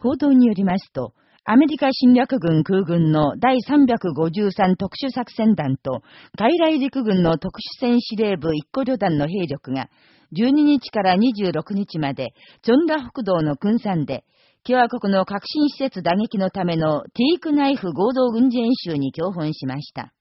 報道によりますと、アメリカ侵略軍空軍の第353特殊作戦団と、海来陸軍の特殊戦司令部一個旅団の兵力が、12日から26日まで、チョンラ北道の軍山で、共和国の革新施設打撃のためのティークナイフ合同軍事演習に共本しました。